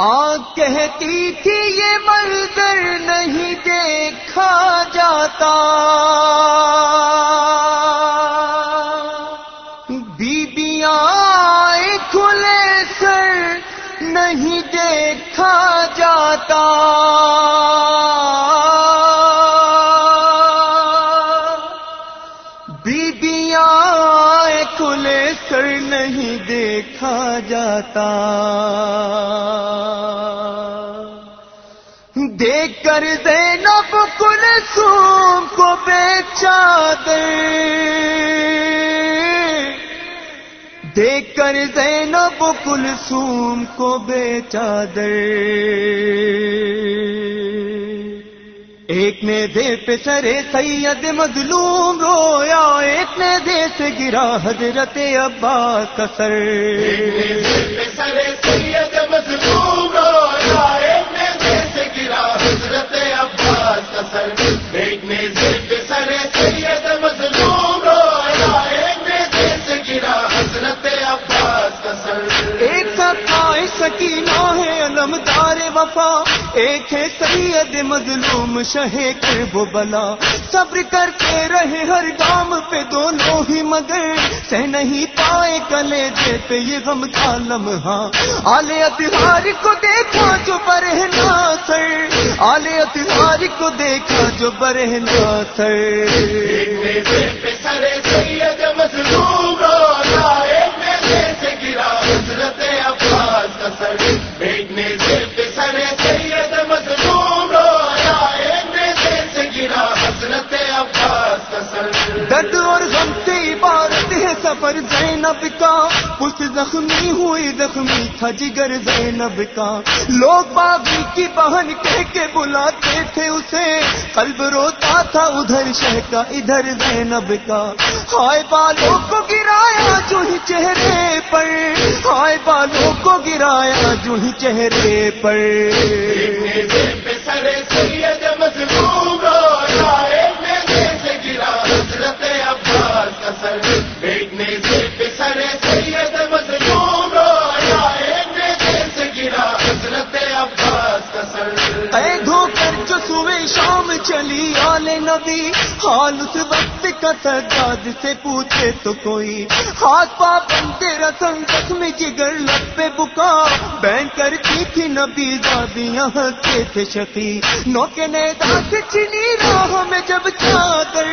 آگ کہتی تھی یہ منظر نہیں دیکھا جاتا۔ بیبیاں کھلے سر نہیں دیکھا جاتا۔ بیبیاں کھلے سر نہیں دیکھا جاتا۔ دیکھ کر زینب کل سوم کو بیچا دے دیکھ کر زینب کل سوم کو بیچا دے ایک نے دے پہ سرے سید مظلوم رویا، ایک نے دے سے گرا حضرت عباس کا سر۔ سرے سید مظلوم وفا ایک ہے سید مظلوم، شہ کر وہ بلا۔ صبر کرتے رہے ہر گام پہ دونوں ہی مگر۔ سہ نہیں پائے کلے دے پہ یہ غم کا لمحہ۔ آلے اتہار کو دیکھا جو برہنا سر آلے اتہار کو دیکھا جو برہنا سر عبارت سفر زینب کا کچھ زخمی ہوئی زخمی تھا جگر زینب کا۔ لوگ باغی کی بہن کہہ کے بلاتے تھے اسے۔ قلب روتا تھا ادھر شہ کا ادھر زینب کا۔ ہائے بالوں کو گرایا جو ہی چہرے پر۔ ہائے بالوں کو گرایا جو ہی چہرے پر۔ آل حال اس وقت کا سرداد سے پوچھے تو کوئی۔ ہاتھ پا بنتے رسم زخم جگر لب پہ بکا۔ بین کرتی تھی نبی دادیاں ہنستے تھے شفی نو کے نیدا سے چنی راہ میں جب چادر۔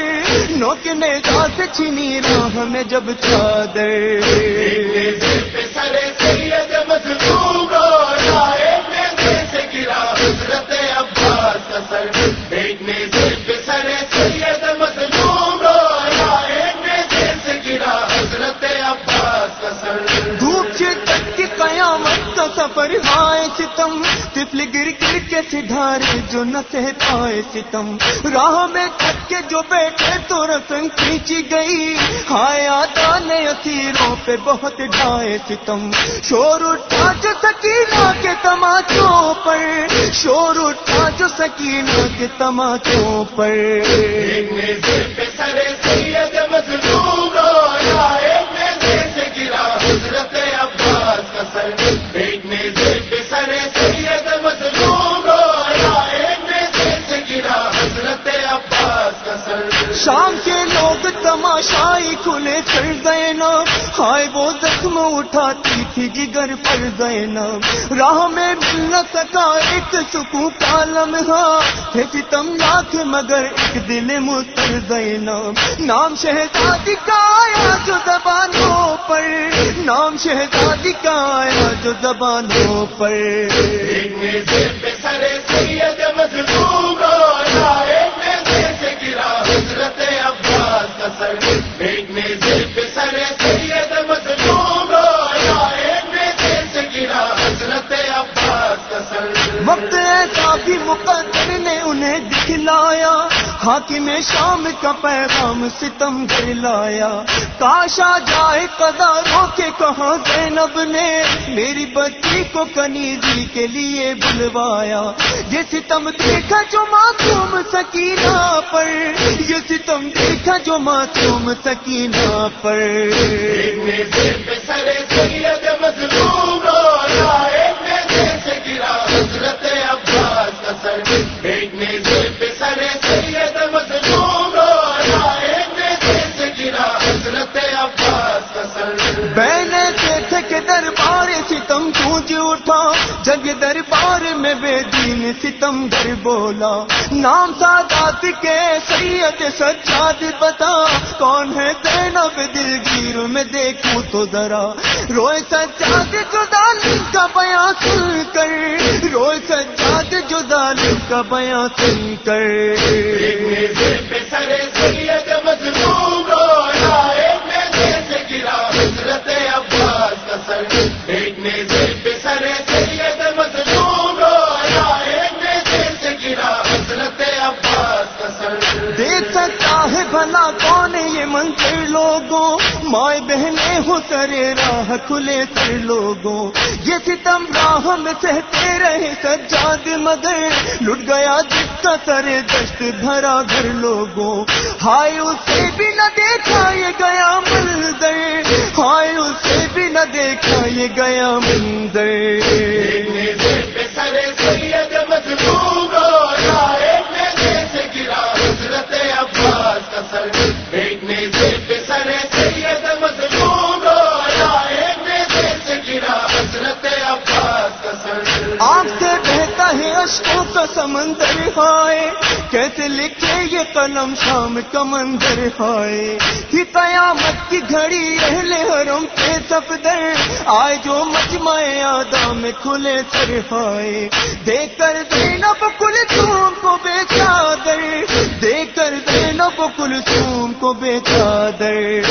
نو کے نیدا سے چنی راہ میں جب چادر۔ گر گر کے سدھارے جو نہ سہ پائے ستم۔ راہ میں تھک کے جو بیٹھے تو رسم کھینچی گئی۔ ہائے آتا نے اسیروں پہ بہت ڈھائے ستم۔ شور اٹھا جو سکینہ کے تماچوں پر۔ شور اٹھا جو سکینہ کے تماچوں پر۔ شام کے لوگ تماشائی کھلے چڑھ گئے نا۔ ہائے وہ زخم اٹھاتی تھی جگر پر زینا راہ میں مل نہ سکا ایک سکون کا لمحہ ہے ستم لاکھ مگر ایک دل متر زینا نام شہزادی کا آیا جو زبانوں پر۔ نام شہزادی کا آیا جو زبانوں پر۔ وقت ایسا بھی مقدر نے انہیں دکھلایا، حاکم شام کا پیغام ستم گھر لایا۔ کاش آ جائے قضا کے کہاں زینب نے میری بچی کو کنیزی کے لیے بلوایا۔ یہ ستم دیکھا جو معصوم سکینہ پر، یہ ستم دیکھا جو معصوم سکینہ پر۔ کہ دربار ستم گونج اٹھا، جگ دربار میں بے دین ستم گر بولا۔ نام سادات کے سید سجاد بتا، کون ہے زینب دلگیر میں دیکھوں تو ذرا۔ روئے سجاد جدالی کا بیاں سن کر۔ روئے سجاد جدالی کا بیاں سن کر۔ سکتا ہے بھلا کون یہ منظر لوگوں؟ مائیں بہنیں ہو سرے راہ کھلے سر لوگوں۔ یہ ستم راہ میں سہتے رہے سجاد مگر، لٹ گیا جس کا سر دشت بھرا گھر لوگوں۔ ہائے، اسے بھی نہ دیکھا یہ گیا منظر۔ ہائے، اسے بھی نہ دیکھا یہ گیا منظر۔ بہتا ہے اشکوں کا سمندر ہائے۔ کیسے لکھے یہ قلم شام کا منظر ہائے۔ کہ قیامت کی گھڑی اہل حرم پہ سفدر آئے جو مجمع آدھا میں کھلے سر ہائے۔ دیکھ کر زینب کل تم کو بے چادر۔ دیکھ کر زینب کل تم کو بے چادر۔